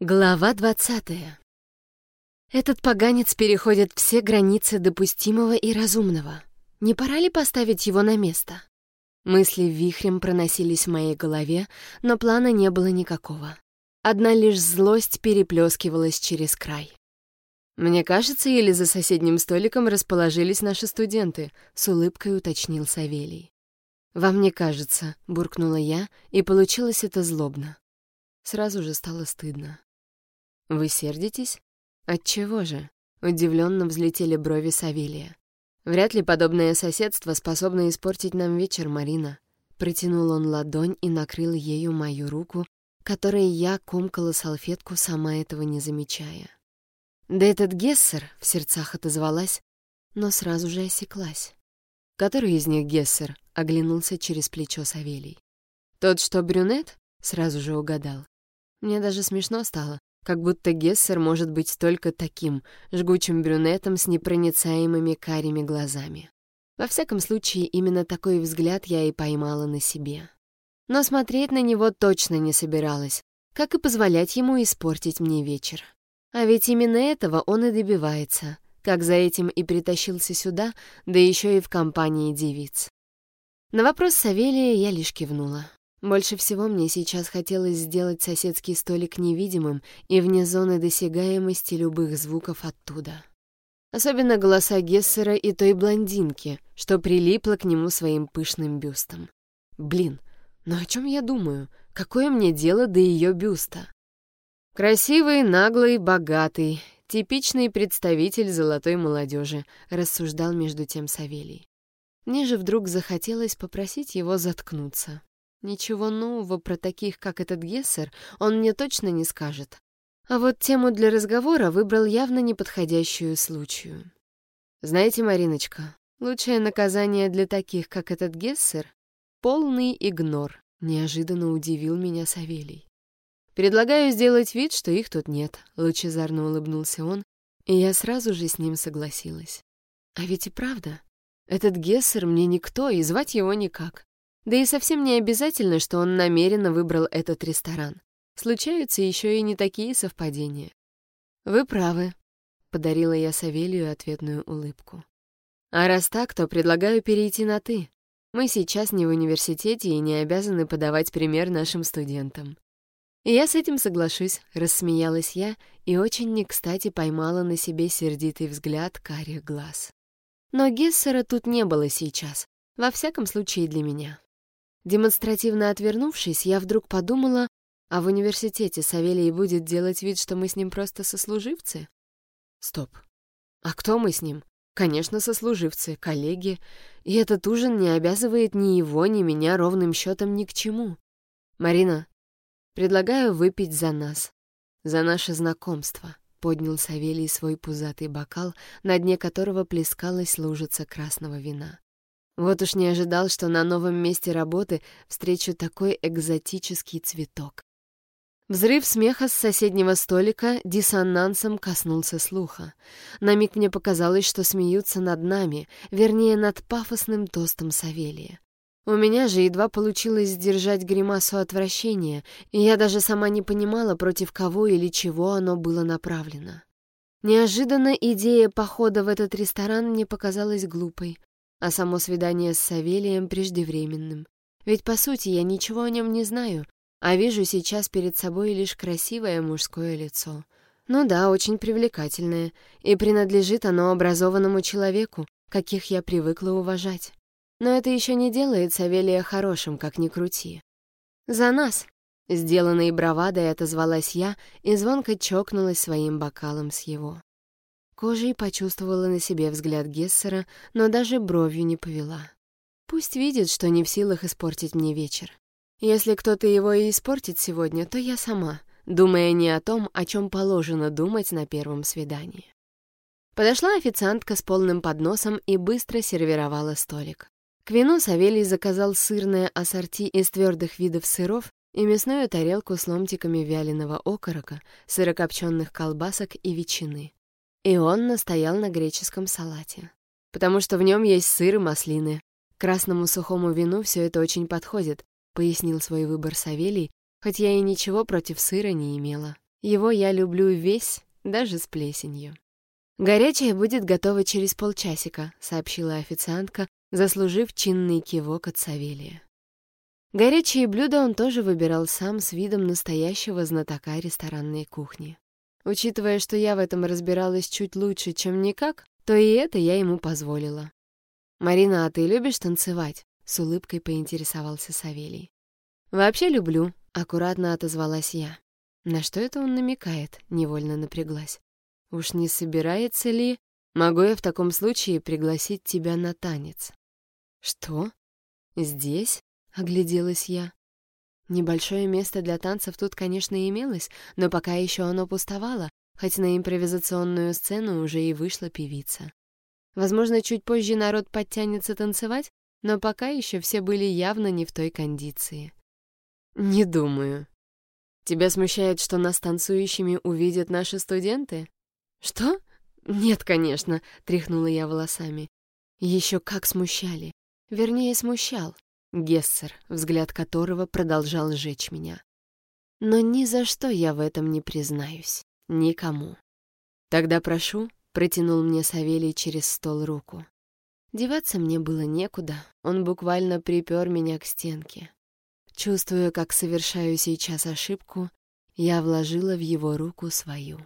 Глава двадцатая. Этот поганец переходит все границы допустимого и разумного. Не пора ли поставить его на место? Мысли вихрем проносились в моей голове, но плана не было никакого. Одна лишь злость переплескивалась через край. «Мне кажется, или за соседним столиком расположились наши студенты», — с улыбкой уточнил Савелий. «Вам не кажется», — буркнула я, и получилось это злобно. Сразу же стало стыдно. «Вы сердитесь? Отчего же?» — удивленно взлетели брови Савелия. «Вряд ли подобное соседство способно испортить нам вечер, Марина». Протянул он ладонь и накрыл ею мою руку, которой я комкала салфетку, сама этого не замечая. «Да этот Гессер!» — в сердцах отозвалась, но сразу же осеклась. «Который из них Гессер?» — оглянулся через плечо Савелий. «Тот, что брюнет?» — сразу же угадал. Мне даже смешно стало, как будто Гессер может быть только таким, жгучим брюнетом с непроницаемыми карими глазами. Во всяком случае, именно такой взгляд я и поймала на себе. Но смотреть на него точно не собиралась, как и позволять ему испортить мне вечер. А ведь именно этого он и добивается, как за этим и притащился сюда, да еще и в компании девиц. На вопрос Савелия я лишь кивнула. Больше всего мне сейчас хотелось сделать соседский столик невидимым и вне зоны досягаемости любых звуков оттуда. Особенно голоса Гессера и той блондинки, что прилипла к нему своим пышным бюстом. Блин, ну о чем я думаю? Какое мне дело до ее бюста? Красивый, наглый, богатый, типичный представитель золотой молодежи, рассуждал между тем Савелий. Мне же вдруг захотелось попросить его заткнуться. Ничего нового про таких, как этот Гессер, он мне точно не скажет. А вот тему для разговора выбрал явно неподходящую случаю. Знаете, Мариночка, лучшее наказание для таких, как этот Гессер — полный игнор, неожиданно удивил меня Савелий. Предлагаю сделать вид, что их тут нет, лучезарно улыбнулся он, и я сразу же с ним согласилась. А ведь и правда, этот Гессер мне никто, и звать его никак. Да и совсем не обязательно, что он намеренно выбрал этот ресторан. Случаются еще и не такие совпадения. «Вы правы», — подарила я Савелию ответную улыбку. «А раз так, то предлагаю перейти на «ты». Мы сейчас не в университете и не обязаны подавать пример нашим студентам». Я с этим соглашусь, рассмеялась я и очень не кстати поймала на себе сердитый взгляд карих глаз. Но Гессера тут не было сейчас, во всяком случае для меня. Демонстративно отвернувшись, я вдруг подумала, а в университете Савелий будет делать вид, что мы с ним просто сослуживцы? Стоп. А кто мы с ним? Конечно, сослуживцы, коллеги. И этот ужин не обязывает ни его, ни меня ровным счетом ни к чему. Марина, предлагаю выпить за нас. За наше знакомство. Поднял Савелий свой пузатый бокал, на дне которого плескалась лужица красного вина. Вот уж не ожидал, что на новом месте работы встречу такой экзотический цветок. Взрыв смеха с соседнего столика диссонансом коснулся слуха. На миг мне показалось, что смеются над нами, вернее, над пафосным тостом Савелия. У меня же едва получилось сдержать гримасу отвращения, и я даже сама не понимала, против кого или чего оно было направлено. Неожиданно идея похода в этот ресторан мне показалась глупой а само свидание с Савелием преждевременным. Ведь, по сути, я ничего о нем не знаю, а вижу сейчас перед собой лишь красивое мужское лицо. Ну да, очень привлекательное, и принадлежит оно образованному человеку, каких я привыкла уважать. Но это еще не делает Савелия хорошим, как ни крути. «За нас!» — сделанной бравадой отозвалась я и звонко чокнулась своим бокалом с его. Кожей почувствовала на себе взгляд Гессера, но даже бровью не повела. Пусть видит, что не в силах испортить мне вечер. Если кто-то его и испортит сегодня, то я сама, думая не о том, о чем положено думать на первом свидании. Подошла официантка с полным подносом и быстро сервировала столик. К вину Савелий заказал сырное ассорти из твердых видов сыров и мясную тарелку с ломтиками вяленого окорока, сырокопченых колбасок и ветчины. И он настоял на греческом салате. Потому что в нем есть сыр и маслины. Красному сухому вину все это очень подходит, пояснил свой выбор Савелий, хоть я и ничего против сыра не имела. Его я люблю весь, даже с плесенью. «Горячее будет готово через полчасика», — сообщила официантка, заслужив чинный кивок от Савелия. Горячие блюда он тоже выбирал сам с видом настоящего знатока ресторанной кухни. Учитывая, что я в этом разбиралась чуть лучше, чем никак, то и это я ему позволила. «Марина, а ты любишь танцевать?» — с улыбкой поинтересовался Савелий. «Вообще люблю», — аккуратно отозвалась я. На что это он намекает? Невольно напряглась. Уж не собирается ли... Могу я в таком случае пригласить тебя на танец? Что? Здесь? Огляделась я. Небольшое место для танцев тут, конечно, имелось, но пока еще оно пустовало, хоть на импровизационную сцену уже и вышла певица. Возможно, чуть позже народ подтянется танцевать, но пока еще все были явно не в той кондиции. «Не думаю», Тебя смущает, что нас танцующими увидят наши студенты? Что? Нет, конечно, тряхнула я волосами. Еще как смущали. Вернее, смущал. Гессер, взгляд которого продолжал сжечь меня. Но ни за что я в этом не признаюсь. Никому. Тогда прошу, протянул мне Савелий через стол руку. Деваться мне было некуда, он буквально припер меня к стенке. Чувствуя, как совершаю сейчас ошибку, я вложила в его руку свою.